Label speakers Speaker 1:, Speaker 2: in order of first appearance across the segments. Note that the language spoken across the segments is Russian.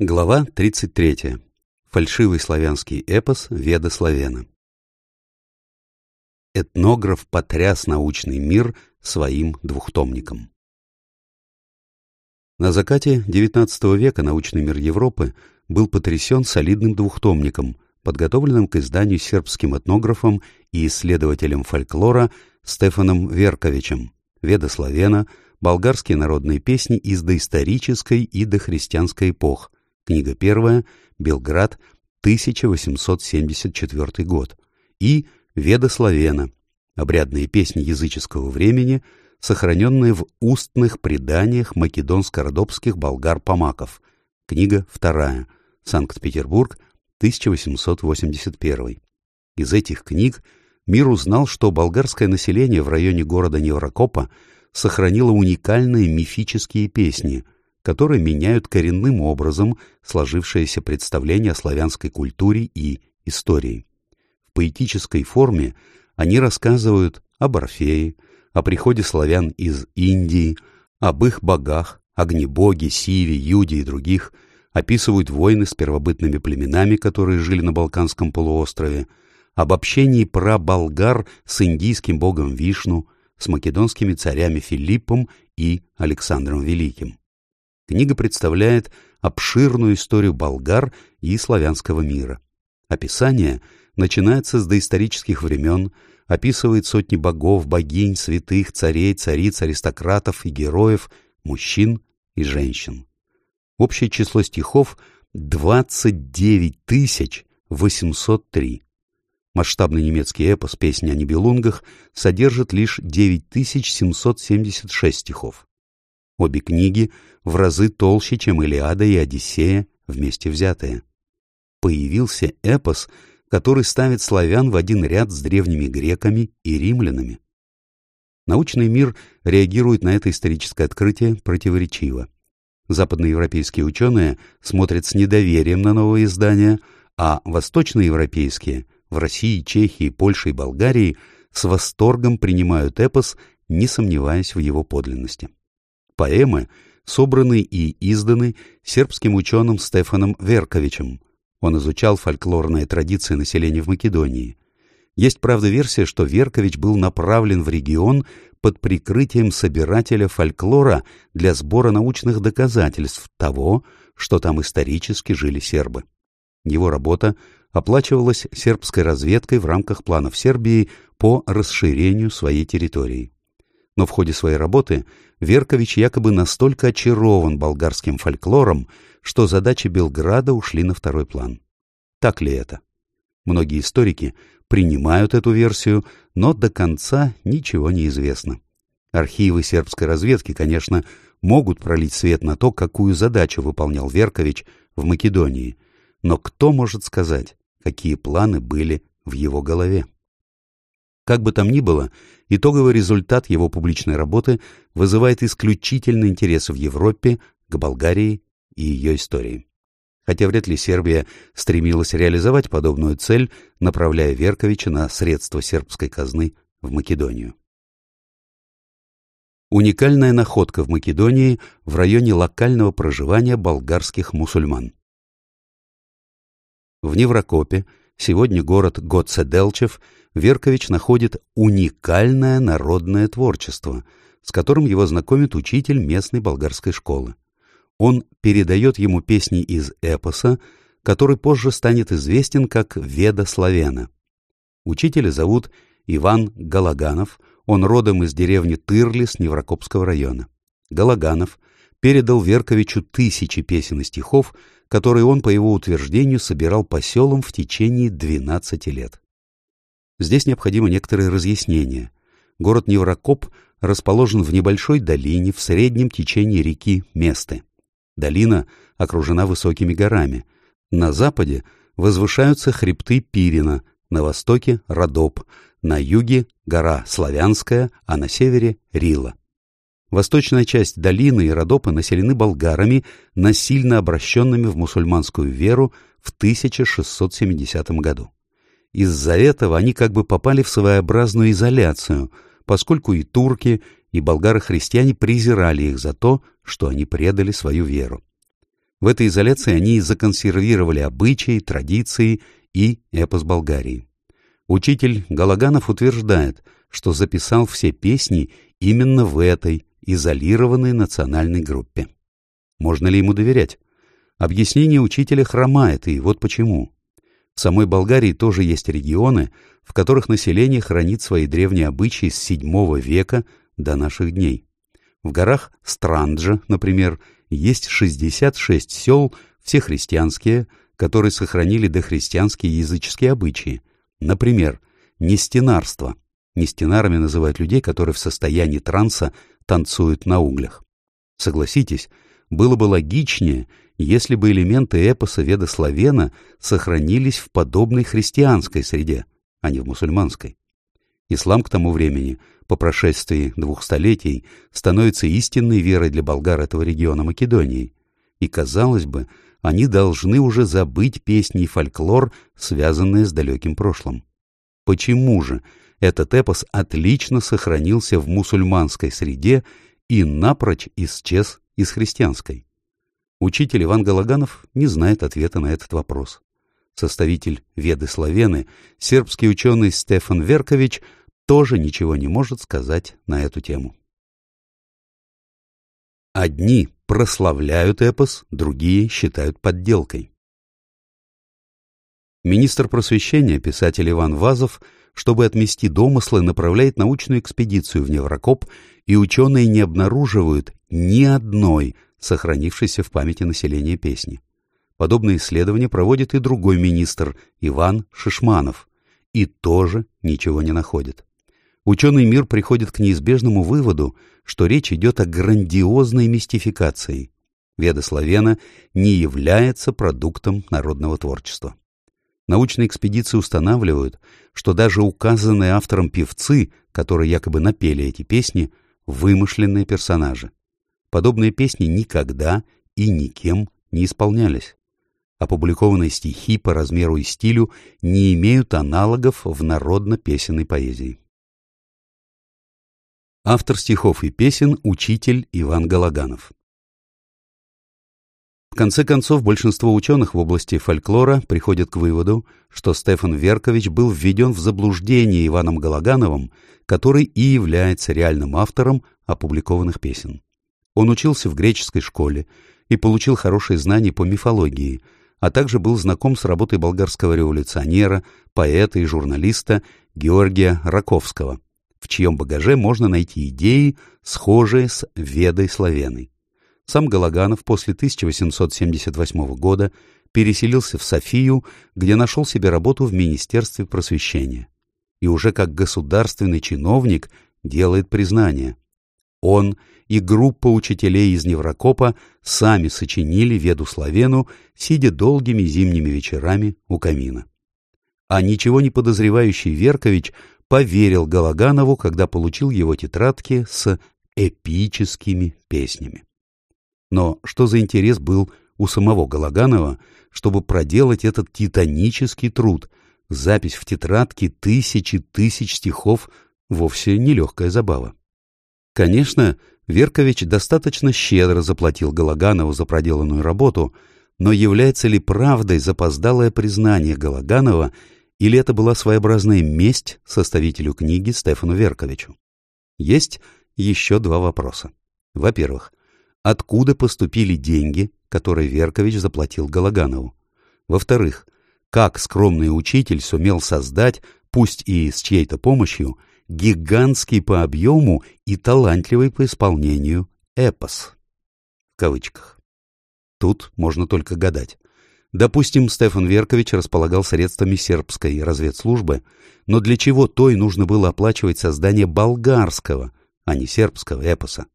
Speaker 1: Глава 33. Фальшивый славянский эпос Веда Славена. Этнограф потряс научный мир своим двухтомником. На закате XIX века научный мир Европы был потрясен солидным двухтомником, подготовленным к изданию сербским этнографом и исследователем фольклора Стефаном Верковичем «Веда Славена», болгарские народные песни из доисторической и дохристианской эпох, Книга первая, Белград, 1874 год. И Веда Славена, обрядные песни языческого времени, сохраненные в устных преданиях македонско-родопских болгар-помаков. Книга вторая, Санкт-Петербург, 1881. Из этих книг мир узнал, что болгарское население в районе города Неврокопа сохранило уникальные мифические песни, которые меняют коренным образом сложившееся представление о славянской культуре и истории. В поэтической форме они рассказывают об Орфее, о приходе славян из Индии, об их богах, огнебоге, Сиве, Юде и других, описывают войны с первобытными племенами, которые жили на Балканском полуострове, об общении праболгар с индийским богом Вишну, с македонскими царями Филиппом и Александром Великим. Книга представляет обширную историю болгар и славянского мира. Описание начинается с доисторических времен, описывает сотни богов, богинь, святых, царей, цариц, аристократов и героев, мужчин и женщин. Общее число стихов — 29 803. Масштабный немецкий эпос «Песня о Нибелунгах» содержит лишь 9776 стихов. Обе книги в разы толще, чем «Илиада» и «Одиссея» вместе взятые. Появился эпос, который ставит славян в один ряд с древними греками и римлянами. Научный мир реагирует на это историческое открытие противоречиво. Западноевропейские ученые смотрят с недоверием на новые издания, а восточноевропейские в России, Чехии, Польше и Болгарии с восторгом принимают эпос, не сомневаясь в его подлинности. Поэмы собраны и изданы сербским ученым Стефаном Верковичем. Он изучал фольклорные традиции населения в Македонии. Есть, правда, версия, что Веркович был направлен в регион под прикрытием собирателя фольклора для сбора научных доказательств того, что там исторически жили сербы. Его работа оплачивалась сербской разведкой в рамках планов Сербии по расширению своей территории но в ходе своей работы Веркович якобы настолько очарован болгарским фольклором, что задачи Белграда ушли на второй план. Так ли это? Многие историки принимают эту версию, но до конца ничего не известно. Архивы сербской разведки, конечно, могут пролить свет на то, какую задачу выполнял Веркович в Македонии, но кто может сказать, какие планы были в его голове? Как бы там ни было, итоговый результат его публичной работы вызывает исключительный интерес в Европе к Болгарии и ее истории. Хотя вряд ли Сербия стремилась реализовать подобную цель, направляя Верковича на средства сербской казны в Македонию. Уникальная находка в Македонии в районе локального проживания болгарских мусульман. В Неврокопе, сегодня город Гоцеделчев, Веркович находит уникальное народное творчество, с которым его знакомит учитель местной болгарской школы. Он передает ему песни из эпоса, который позже станет известен как «Веда Славена». Учителя зовут Иван Галаганов, он родом из деревни Тырлис Неврокопского района. Галаганов передал Верковичу тысячи песен и стихов, которые он, по его утверждению, собирал по селам в течение 12 лет. Здесь необходимо некоторые разъяснения. Город Неврокоп расположен в небольшой долине в среднем течении реки Месты. Долина окружена высокими горами. На западе возвышаются хребты Пирина, на востоке — Родоп, на юге — гора Славянская, а на севере — Рила. Восточная часть долины и Родопа населены болгарами, насильно обращенными в мусульманскую веру в 1670 году. Из-за этого они как бы попали в своеобразную изоляцию, поскольку и турки, и болгары-христиане презирали их за то, что они предали свою веру. В этой изоляции они законсервировали обычаи, традиции и эпос Болгарии. Учитель Галаганов утверждает, что записал все песни именно в этой изолированной национальной группе. Можно ли ему доверять? Объяснение учителя хромает, и вот почему. В самой Болгарии тоже есть регионы, в которых население хранит свои древние обычаи с VII века до наших дней. В горах Странджа, например, есть 66 сел, все христианские, которые сохранили дохристианские языческие обычаи. Например, нестенарство. Нестенарами называют людей, которые в состоянии транса танцуют на углях. Согласитесь, было бы логичнее, если бы элементы эпоса Веда Славена сохранились в подобной христианской среде, а не в мусульманской. Ислам к тому времени, по прошествии двух столетий, становится истинной верой для болгар этого региона Македонии. И, казалось бы, они должны уже забыть песни и фольклор, связанные с далеким прошлым. Почему же этот эпос отлично сохранился в мусульманской среде и напрочь исчез из христианской? Учитель Иван Галаганов не знает ответа на этот вопрос. Составитель Веды Славены, сербский ученый Стефан Веркович, тоже ничего не может сказать на эту тему. Одни прославляют эпос, другие считают подделкой. Министр просвещения, писатель Иван Вазов, чтобы отмести домыслы, направляет научную экспедицию в Неврокоп, и ученые не обнаруживают ни одной сохранившейся в памяти населения песни. Подобные исследования проводит и другой министр, Иван Шишманов, и тоже ничего не находит. Ученый мир приходит к неизбежному выводу, что речь идет о грандиозной мистификации. Веда Славена не является продуктом народного творчества. Научные экспедиции устанавливают, что даже указанные автором певцы, которые якобы напели эти песни, вымышленные персонажи. Подобные песни никогда и никем не исполнялись. Опубликованные стихи по размеру и стилю не имеют аналогов в народно-песенной поэзии. Автор стихов и песен – учитель Иван Галаганов. В конце концов, большинство ученых в области фольклора приходят к выводу, что Стефан Веркович был введен в заблуждение Иваном Галагановым, который и является реальным автором опубликованных песен. Он учился в греческой школе и получил хорошие знания по мифологии, а также был знаком с работой болгарского революционера, поэта и журналиста Георгия Раковского, в чьем багаже можно найти идеи, схожие с Ведой Славеной. Сам Галаганов после 1878 года переселился в Софию, где нашел себе работу в Министерстве просвещения. И уже как государственный чиновник делает признание. Он и группа учителей из Неврокопа сами сочинили Веду Славену, сидя долгими зимними вечерами у камина. А ничего не подозревающий Веркович поверил Галаганову, когда получил его тетрадки с эпическими песнями. Но что за интерес был у самого Галаганова, чтобы проделать этот титанический труд? Запись в тетрадке тысячи тысяч стихов вовсе нелегкая забава. Конечно, Веркович достаточно щедро заплатил Галаганову за проделанную работу, но является ли правдой запоздалое признание Галаганова или это была своеобразная месть составителю книги Стефану Верковичу? Есть еще два вопроса. Во-первых, откуда поступили деньги, которые Веркович заплатил Галаганову. Во-вторых, как скромный учитель сумел создать, пусть и с чьей-то помощью, гигантский по объему и талантливый по исполнению эпос. В кавычках. Тут можно только гадать. Допустим, Стефан Веркович располагал средствами сербской разведслужбы, но для чего той нужно было оплачивать создание болгарского, а не сербского эпоса?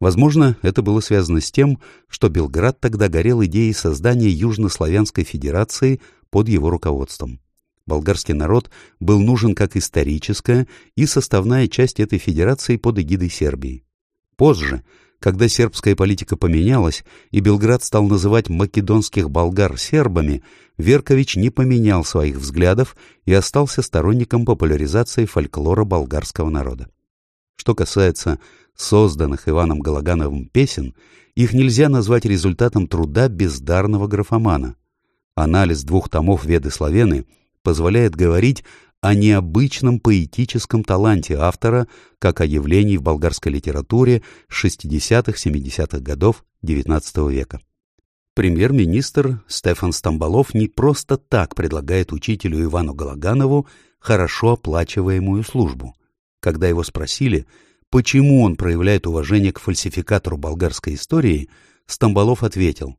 Speaker 1: Возможно, это было связано с тем, что Белград тогда горел идеей создания Южнославянской Федерации под его руководством. Болгарский народ был нужен как историческая и составная часть этой федерации под эгидой Сербии. Позже, когда сербская политика поменялась и Белград стал называть македонских болгар сербами, Веркович не поменял своих взглядов и остался сторонником популяризации фольклора болгарского народа. Что касается созданных Иваном Галагановым песен, Их нельзя назвать результатом труда бездарного графомана. Анализ двух томов Веды Славены позволяет говорить о необычном поэтическом таланте автора, как о явлении в болгарской литературе 60-70-х годов XIX века. Премьер-министр Стефан Стамбалов не просто так предлагает учителю Ивану Галаганову хорошо оплачиваемую службу. Когда его спросили, почему он проявляет уважение к фальсификатору болгарской истории, Стамбалов ответил,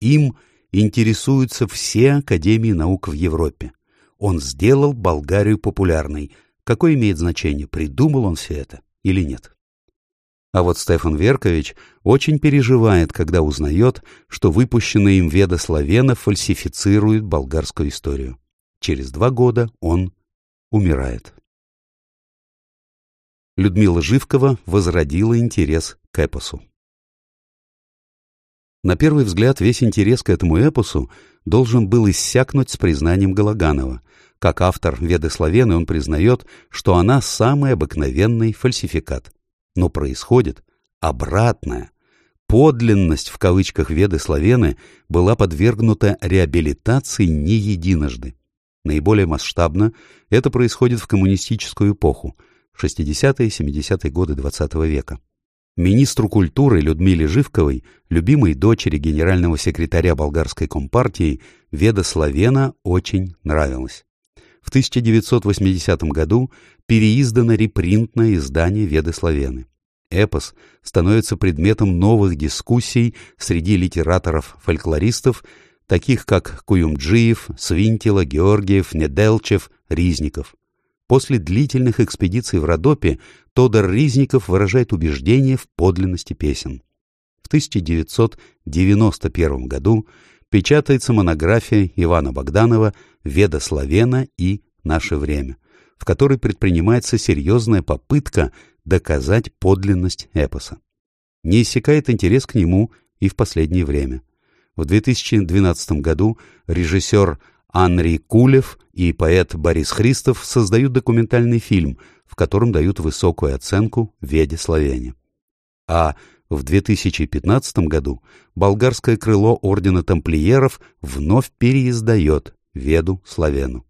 Speaker 1: «Им интересуются все академии наук в Европе. Он сделал Болгарию популярной. Какое имеет значение, придумал он все это или нет? А вот Стефан Веркович очень переживает, когда узнает, что выпущенная им Веда Славена фальсифицирует болгарскую историю. Через два года он умирает. Людмила Живкова возродила интерес к эпосу. На первый взгляд весь интерес к этому эпосу должен был иссякнуть с признанием Галаганова. Как автор Веды Славены он признает, что она самый обыкновенный фальсификат. Но происходит обратное. Подлинность в кавычках Веды Славены была подвергнута реабилитации не единожды. Наиболее масштабно это происходит в коммунистическую эпоху, 60-е 70-е годы XX -го века. Министру культуры Людмиле Живковой, любимой дочери генерального секретаря болгарской компартии, Веда Славена очень нравилась. В 1980 году переиздано репринтное издание Веды Славены. Эпос становится предметом новых дискуссий среди литераторов-фольклористов, таких как Куюмджиев, Свинтила, Георгиев, Неделчев, Ризников. После длительных экспедиций в Родопе Тодор Ризников выражает убеждение в подлинности песен. В 1991 году печатается монография Ивана Богданова «Веда Славена и наше время», в которой предпринимается серьезная попытка доказать подлинность эпоса. Не иссякает интерес к нему и в последнее время. В 2012 году режиссер Анри Кулев и поэт Борис Христов создают документальный фильм, в котором дают высокую оценку Веде Славяне. А в 2015 году болгарское крыло Ордена Тамплиеров вновь переиздает Веду Славяну.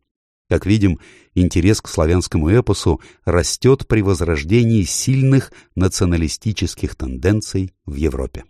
Speaker 1: Как видим, интерес к славянскому эпосу растет при возрождении сильных националистических тенденций в Европе.